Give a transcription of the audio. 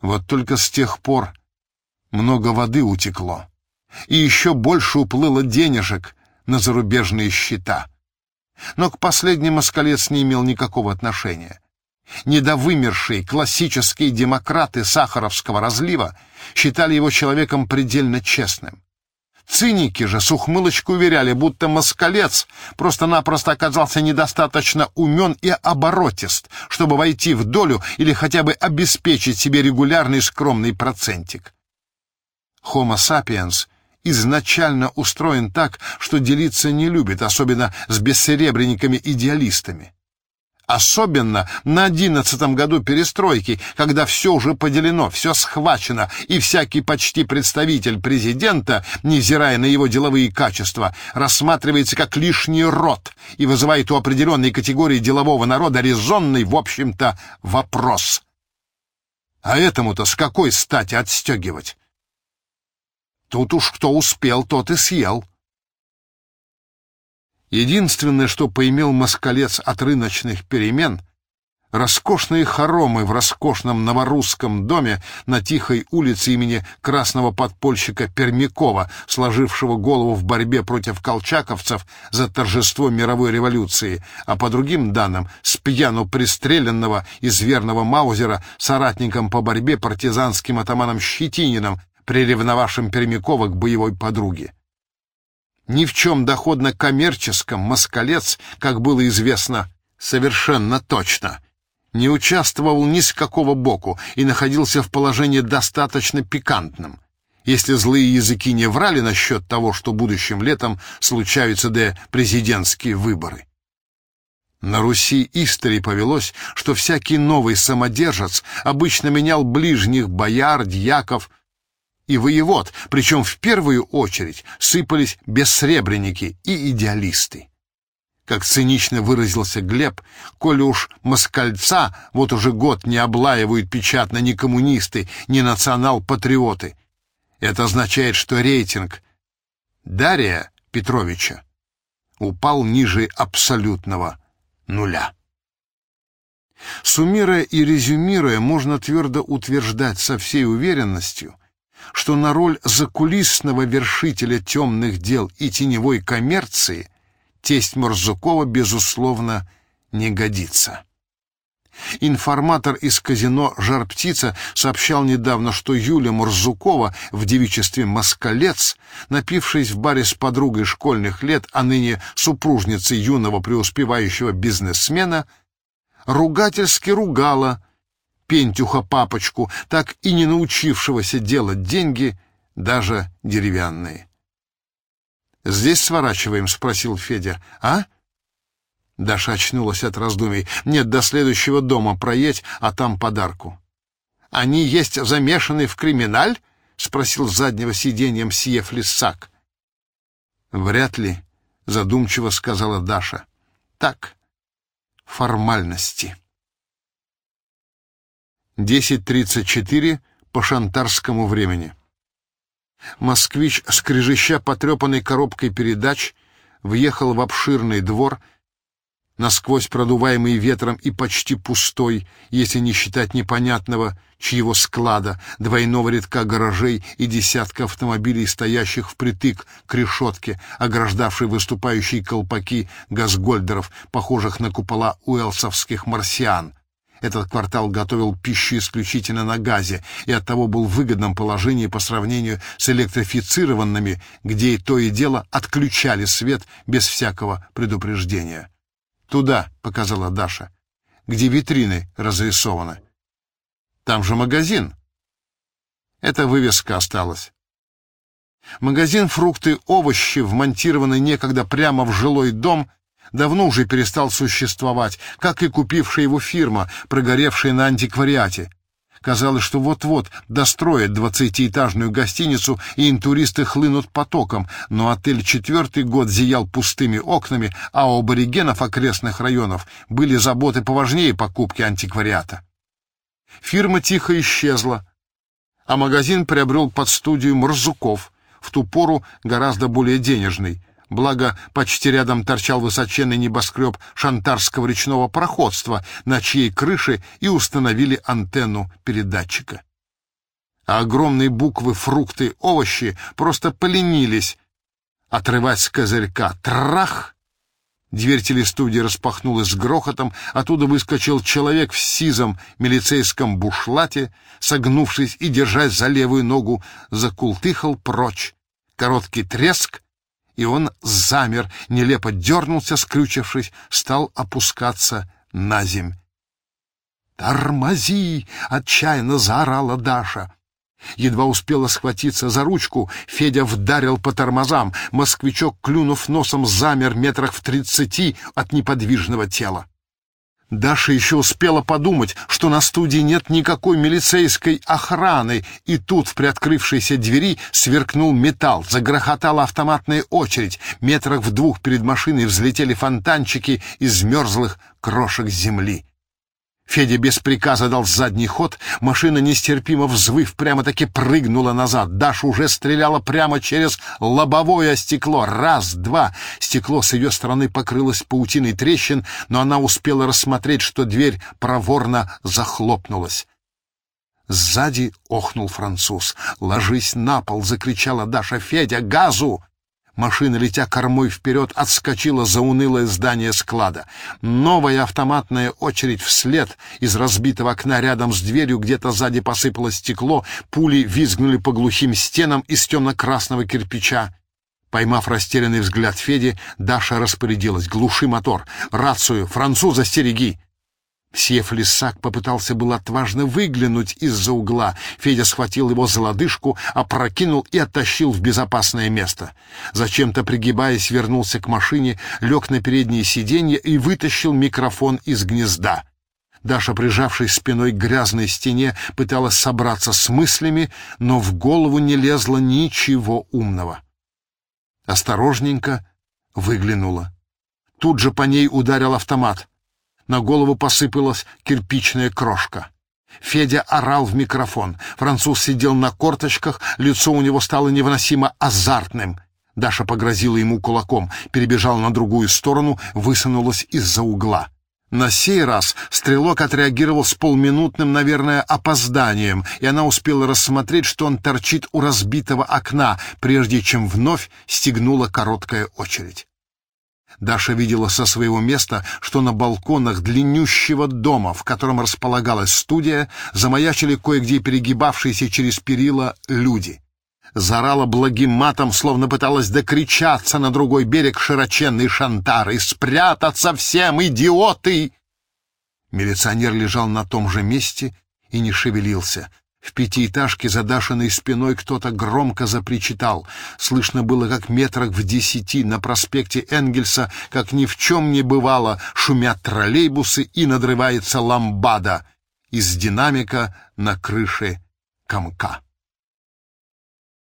Вот только с тех пор много воды утекло, и еще больше уплыло денежек на зарубежные счета. Но к последним москалец не имел никакого отношения. Недовымершие классические демократы Сахаровского разлива считали его человеком предельно честным. Циники же с ухмылочкой уверяли, будто москалец просто-напросто оказался недостаточно умен и оборотист, чтобы войти в долю или хотя бы обеспечить себе регулярный скромный процентик. Homo sapiens изначально устроен так, что делиться не любит, особенно с бессеребренниками-идеалистами. Особенно на одиннадцатом году перестройки, когда все уже поделено, все схвачено, и всякий почти представитель президента, невзирая на его деловые качества, рассматривается как лишний род и вызывает у определенной категории делового народа резонный, в общем-то, вопрос. А этому-то с какой стати отстегивать? Тут уж кто успел, тот и съел. Единственное, что поимел москалец от рыночных перемен — роскошные хоромы в роскошном новорусском доме на тихой улице имени красного подпольщика Пермякова, сложившего голову в борьбе против колчаковцев за торжество мировой революции, а по другим данным, с пьяну пристреленного из верного Маузера соратником по борьбе партизанским атаманом Щетининым, приревновавшим Пермякова к боевой подруге. Ни в чем доходно-коммерческом москалец, как было известно совершенно точно, не участвовал ни с какого боку и находился в положении достаточно пикантным. Если злые языки не врали насчет того, что будущим летом случаются де президентские выборы. На Руси истори повелось, что всякий новый самодержец обычно менял ближних бояр, дьяков, и воевод, причем в первую очередь сыпались бессребреники и идеалисты. Как цинично выразился Глеб, коли уж москальца вот уже год не облаивают печатно ни коммунисты, ни национал-патриоты, это означает, что рейтинг Дария Петровича упал ниже абсолютного нуля. Суммируя и резюмируя, можно твердо утверждать со всей уверенностью — что на роль закулисного вершителя темных дел и теневой коммерции тесть Морзукова, безусловно, не годится. Информатор из казино «Жар-птица» сообщал недавно, что Юля Морзукова в девичестве «Москалец», напившись в баре с подругой школьных лет, а ныне супружницей юного преуспевающего бизнесмена, ругательски ругала Пентюха-папочку, так и не научившегося делать деньги, даже деревянные. «Здесь сворачиваем?» — спросил Федя. «А?» Даша очнулась от раздумий. «Нет, до следующего дома проедь, а там подарку». «Они есть замешаны в криминаль?» — спросил с заднего сиденья мсье Флиссак. «Вряд ли», — задумчиво сказала Даша. «Так, формальности». 10.34 по шантарскому времени. Москвич, скрежеща потрепанной коробкой передач, въехал в обширный двор, насквозь продуваемый ветром и почти пустой, если не считать непонятного чьего склада, двойного рядка гаражей и десятка автомобилей, стоящих впритык к решетке, ограждавшей выступающие колпаки газгольдеров, похожих на купола уэлсовских марсиан. Этот квартал готовил пищу исключительно на газе и оттого был в выгодном положении по сравнению с электрифицированными, где и то и дело отключали свет без всякого предупреждения. «Туда», — показала Даша, — «где витрины разрисованы». «Там же магазин». Эта вывеска осталась. Магазин «Фрукты овощи», вмонтированный некогда прямо в жилой дом, давно уже перестал существовать, как и купившая его фирма, прогоревшая на антиквариате. Казалось, что вот-вот достроят двадцатиэтажную гостиницу, и интуристы хлынут потоком, но отель четвертый год зиял пустыми окнами, а у аборигенов окрестных районов были заботы поважнее покупки антиквариата. Фирма тихо исчезла, а магазин приобрел под студию Морзуков, в ту пору гораздо более денежный, Благо, почти рядом торчал высоченный небоскреб шантарского речного пароходства, на чьей крыше и установили антенну передатчика. а огромные буквы, фрукты, овощи просто поленились отрывать с козырька. Трах! Дверь телестудии распахнулась с грохотом, оттуда выскочил человек в сизом милицейском бушлате, согнувшись и, держась за левую ногу, закултыхал прочь. Короткий треск, и он замер, нелепо дернулся, скрючившись, стал опускаться на земь. «Тормози!» — отчаянно заорала Даша. Едва успела схватиться за ручку, Федя вдарил по тормозам. Москвичок, клюнув носом, замер метрах в тридцати от неподвижного тела. Даша еще успела подумать, что на студии нет никакой милицейской охраны, и тут в приоткрывшейся двери сверкнул металл, загрохотала автоматная очередь, метрах в двух перед машиной взлетели фонтанчики из мерзлых крошек земли. Федя без приказа дал задний ход, машина, нестерпимо взвыв, прямо-таки прыгнула назад. Даша уже стреляла прямо через лобовое стекло. Раз, два. Стекло с ее стороны покрылось паутиной трещин, но она успела рассмотреть, что дверь проворно захлопнулась. Сзади охнул француз. «Ложись на пол!» — закричала Даша. «Федя, газу!» Машина, летя кормой вперед, отскочила за унылое здание склада. Новая автоматная очередь вслед из разбитого окна рядом с дверью, где-то сзади посыпалось стекло, пули визгнули по глухим стенам из темно-красного кирпича. Поймав растерянный взгляд Феди, Даша распорядилась. «Глуши мотор! Рацию! Француза стереги!» Сев Лисак попытался был отважно выглянуть из-за угла. Федя схватил его за лодыжку, опрокинул и оттащил в безопасное место. Зачем-то, пригибаясь, вернулся к машине, лег на переднее сиденье и вытащил микрофон из гнезда. Даша, прижавшись спиной к грязной стене, пыталась собраться с мыслями, но в голову не лезло ничего умного. Осторожненько выглянула. Тут же по ней ударил автомат — на голову посыпалась кирпичная крошка. Федя орал в микрофон. Француз сидел на корточках, лицо у него стало невыносимо азартным. Даша погрозила ему кулаком, перебежала на другую сторону, высунулась из-за угла. На сей раз стрелок отреагировал с полминутным, наверное, опозданием, и она успела рассмотреть, что он торчит у разбитого окна, прежде чем вновь стегнула короткая очередь. Даша видела со своего места, что на балконах длиннющего дома, в котором располагалась студия, замаячили кое-где перегибавшиеся через перила люди. Зарала благим матом, словно пыталась докричаться на другой берег широченной шантары. «Спрятаться всем, идиоты!» Милиционер лежал на том же месте и не шевелился — в пятиэтажке за Дашиной спиной кто-то громко запричитал. Слышно было, как метрах в десяти на проспекте Энгельса, как ни в чем не бывало, шумят троллейбусы и надрывается ламбада из динамика на крыше комка.